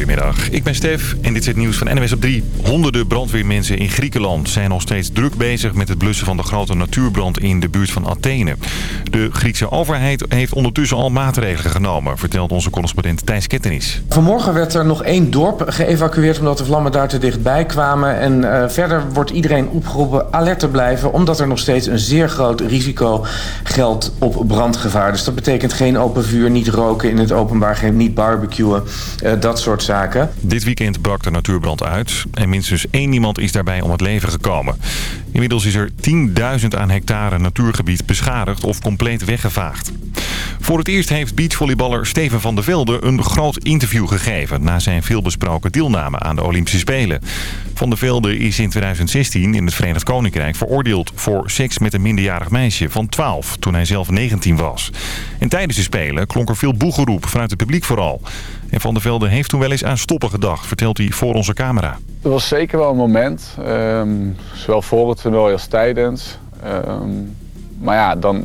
Goedemiddag, ik ben Stef en dit is het nieuws van NWS op 3. Honderden brandweermensen in Griekenland zijn nog steeds druk bezig met het blussen van de grote natuurbrand in de buurt van Athene. De Griekse overheid heeft ondertussen al maatregelen genomen, vertelt onze correspondent Thijs Kettenis. Vanmorgen werd er nog één dorp geëvacueerd omdat de vlammen daar te dichtbij kwamen. En uh, verder wordt iedereen opgeroepen alert te blijven omdat er nog steeds een zeer groot risico geldt op brandgevaar. Dus dat betekent geen open vuur, niet roken in het openbaar, geen, niet barbecuen, uh, dat soort Dit weekend brak de natuurbrand uit en minstens één iemand is daarbij om het leven gekomen. Inmiddels is er 10.000 aan hectare natuurgebied beschadigd of compleet weggevaagd. Voor het eerst heeft beachvolleyballer Steven van der Velde een groot interview gegeven... na zijn veelbesproken deelname aan de Olympische Spelen. Van der Velde is in 2016 in het Verenigd Koninkrijk veroordeeld voor seks met een minderjarig meisje van 12... toen hij zelf 19 was. En tijdens de Spelen klonk er veel boegeroep vanuit het publiek vooral. En Van der Velde heeft toen wel eens aan stoppen gedacht, vertelt hij voor onze camera. Er was zeker wel een moment, um, zowel voor het toernooi als tijdens. Um, maar ja, dan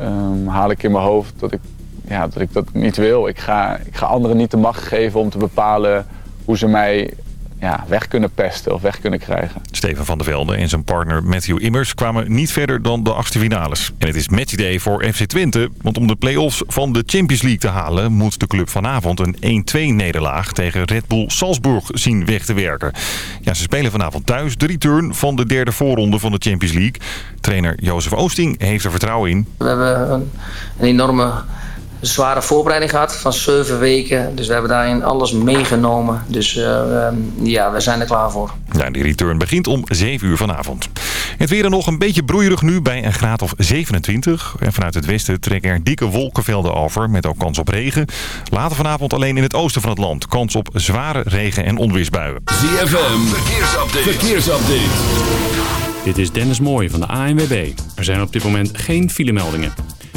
um, haal ik in mijn hoofd dat ik, ja, dat ik dat niet wil. Ik ga, ik ga anderen niet de macht geven om te bepalen hoe ze mij ja, weg kunnen pesten of weg kunnen krijgen. Steven van der Velde en zijn partner Matthew Immers kwamen niet verder dan de achtste finales. En het is matchday voor FC Twente, want om de play-offs van de Champions League te halen... moet de club vanavond een 1-2 nederlaag tegen Red Bull Salzburg zien weg te werken. Ja, ze spelen vanavond thuis de return van de derde voorronde van de Champions League. Trainer Jozef Oosting heeft er vertrouwen in. We hebben een, een enorme een zware voorbereiding gehad van zeven weken. Dus we hebben daarin alles meegenomen. Dus uh, ja, we zijn er klaar voor. Ja, die return begint om 7 uur vanavond. Het weer nog een beetje broeierig nu bij een graad of 27. En vanuit het westen trekken er dikke wolkenvelden over met ook kans op regen. Later vanavond alleen in het oosten van het land. Kans op zware regen- en onweersbuien. ZFM, verkeersupdate. verkeersupdate. Dit is Dennis Mooij van de ANWB. Er zijn op dit moment geen filemeldingen.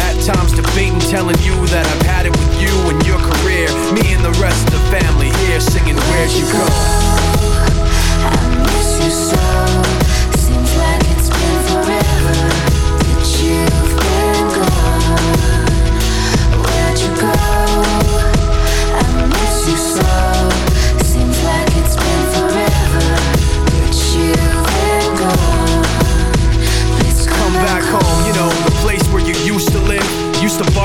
At times debating, telling you that I've had it with you and your career. Me and the rest of the family here singing Where'd You Go? I miss you so. Seems like it's been forever. the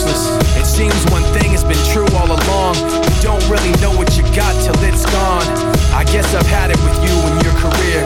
useless. It seems one thing has been true all along. You don't really know what you got till it's gone. I guess I've had it with you and your career.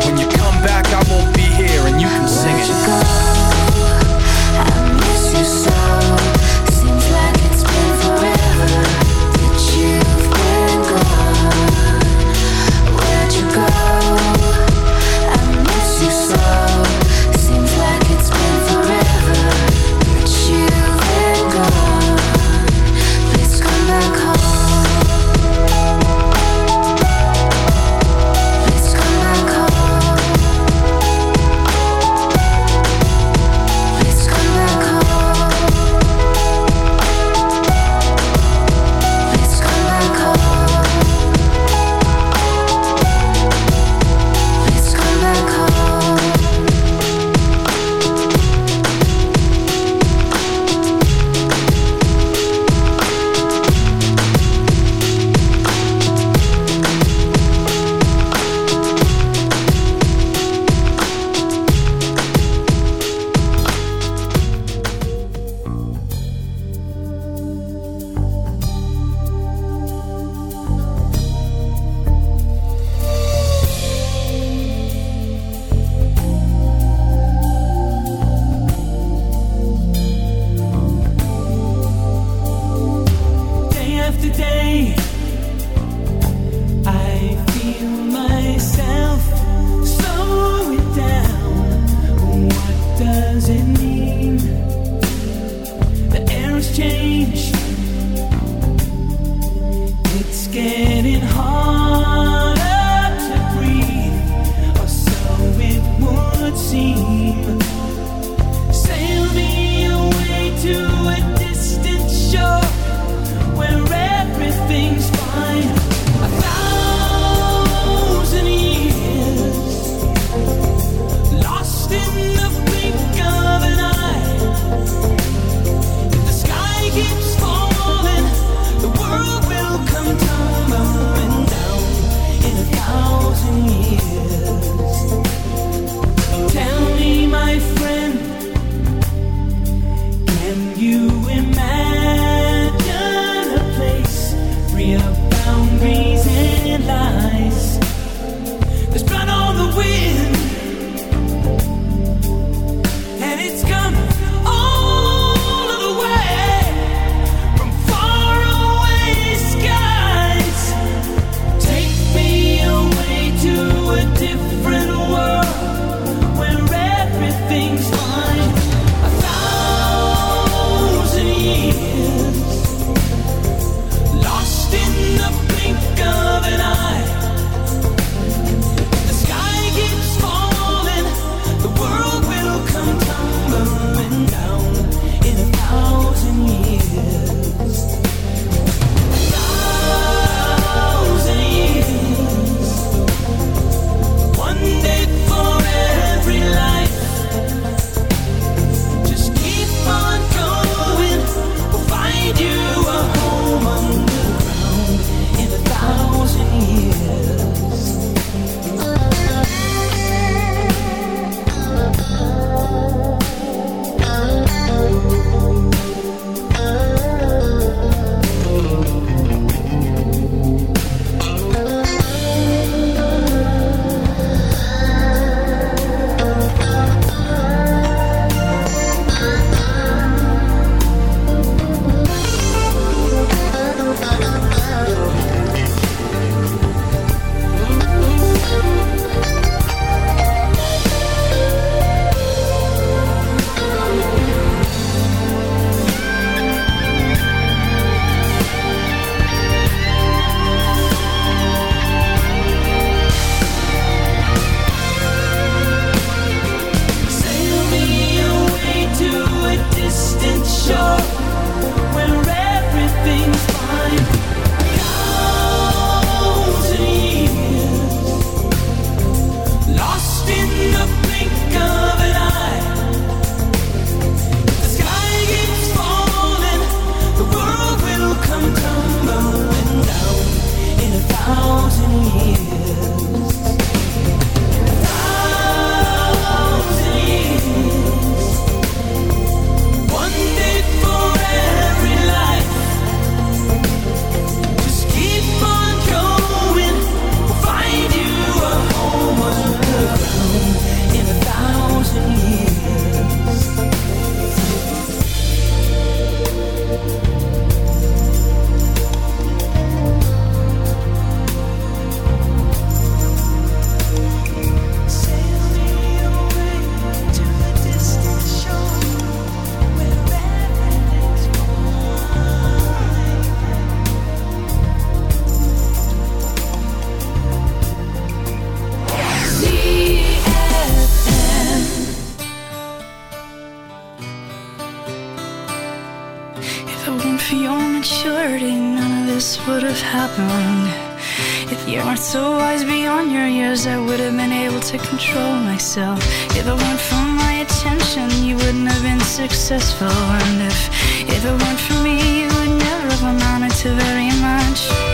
You weren't so wise beyond your years, I would have been able to control myself. If it weren't for my attention, you wouldn't have been successful. And if, if it weren't for me, you would never have amounted to very much.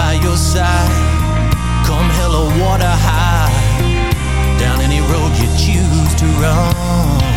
by your side. Come hell or water high, down any road you choose to run.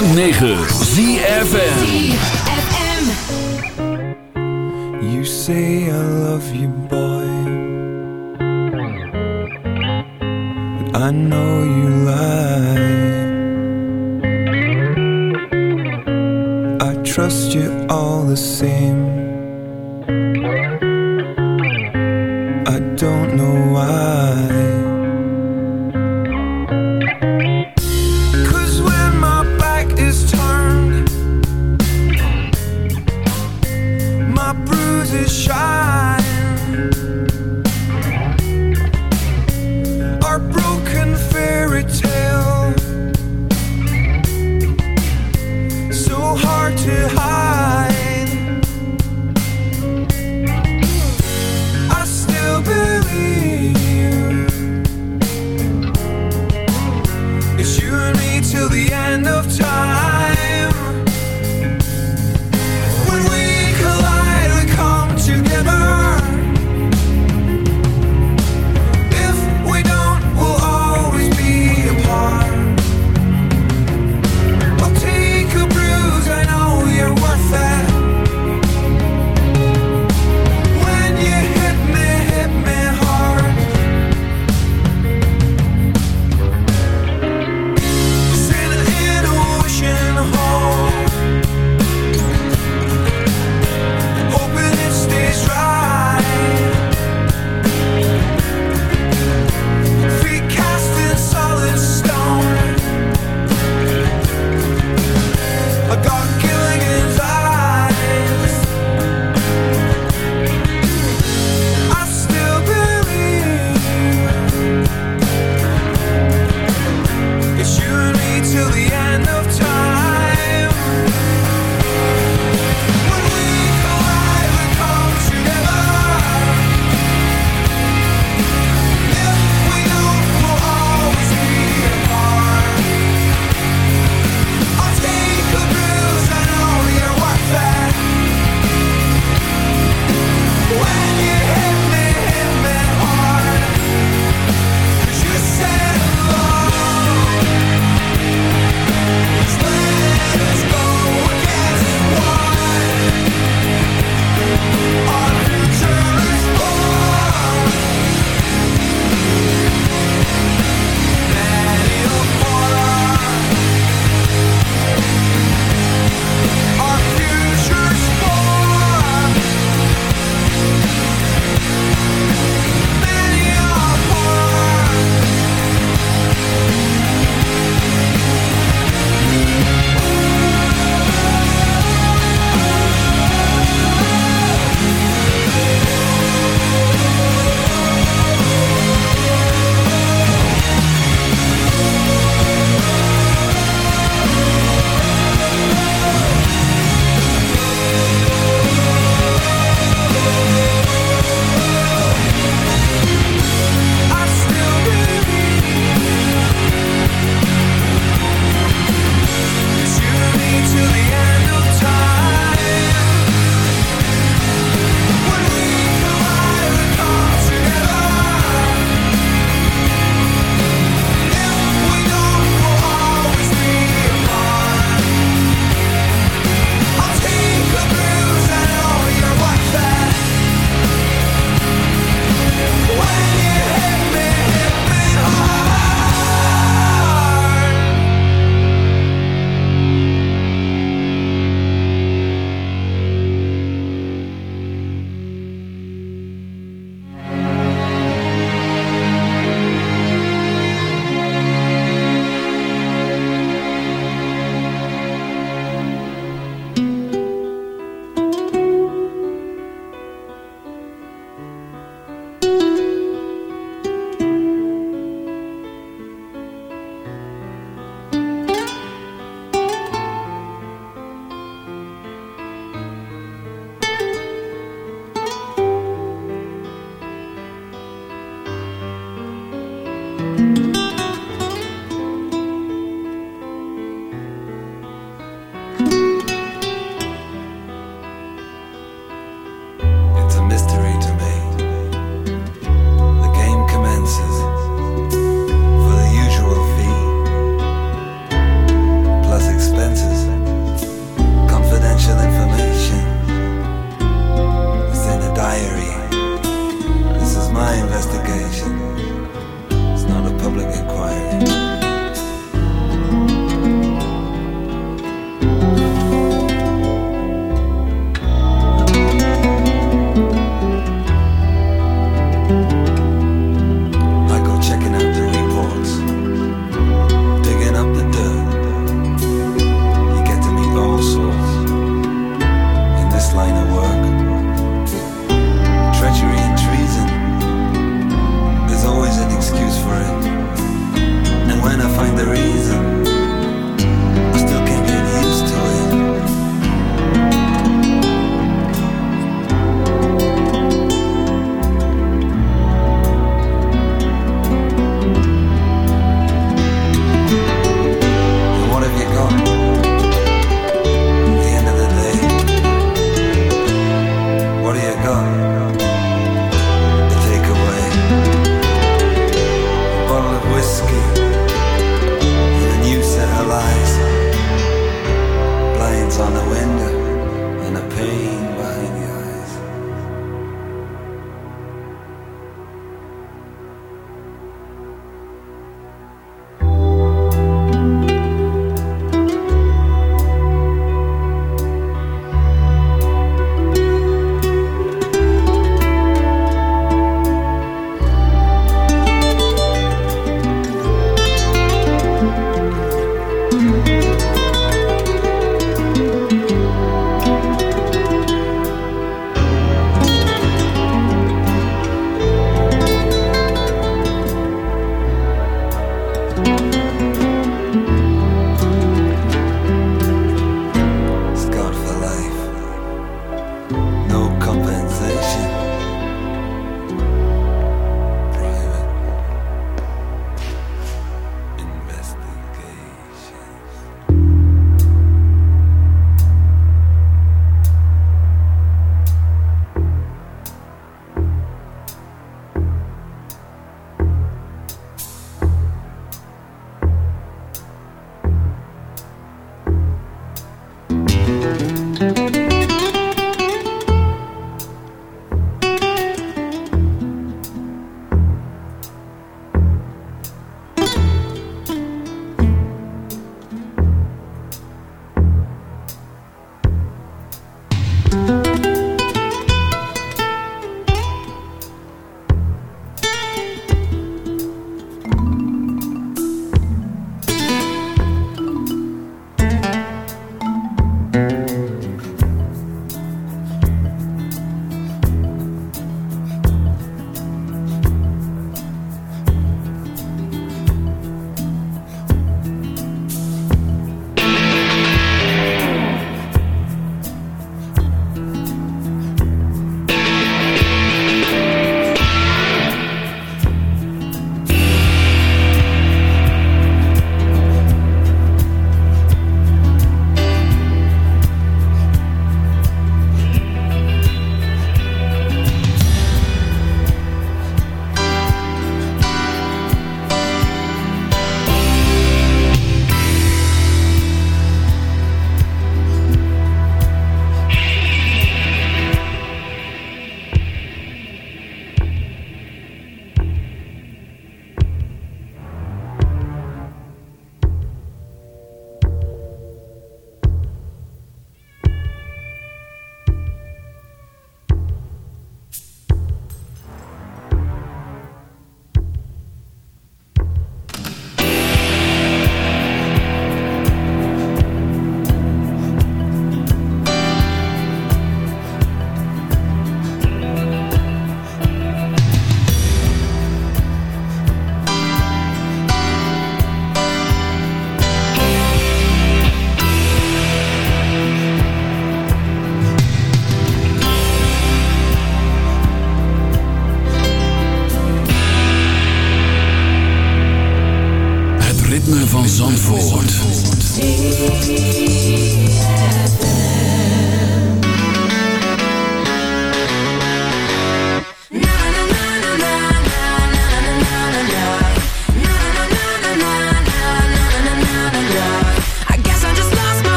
106.9 ZFN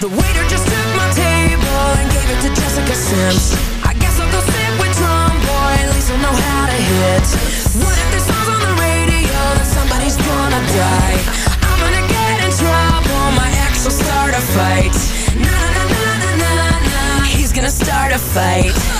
The waiter just took my table and gave it to Jessica Sims. I guess I'll go sit with Tomboy, at least I know how to hit. What if this song's on the radio that somebody's gonna die? I'm gonna get in trouble, my ex will start a fight. Na na na na na na, he's gonna start a fight.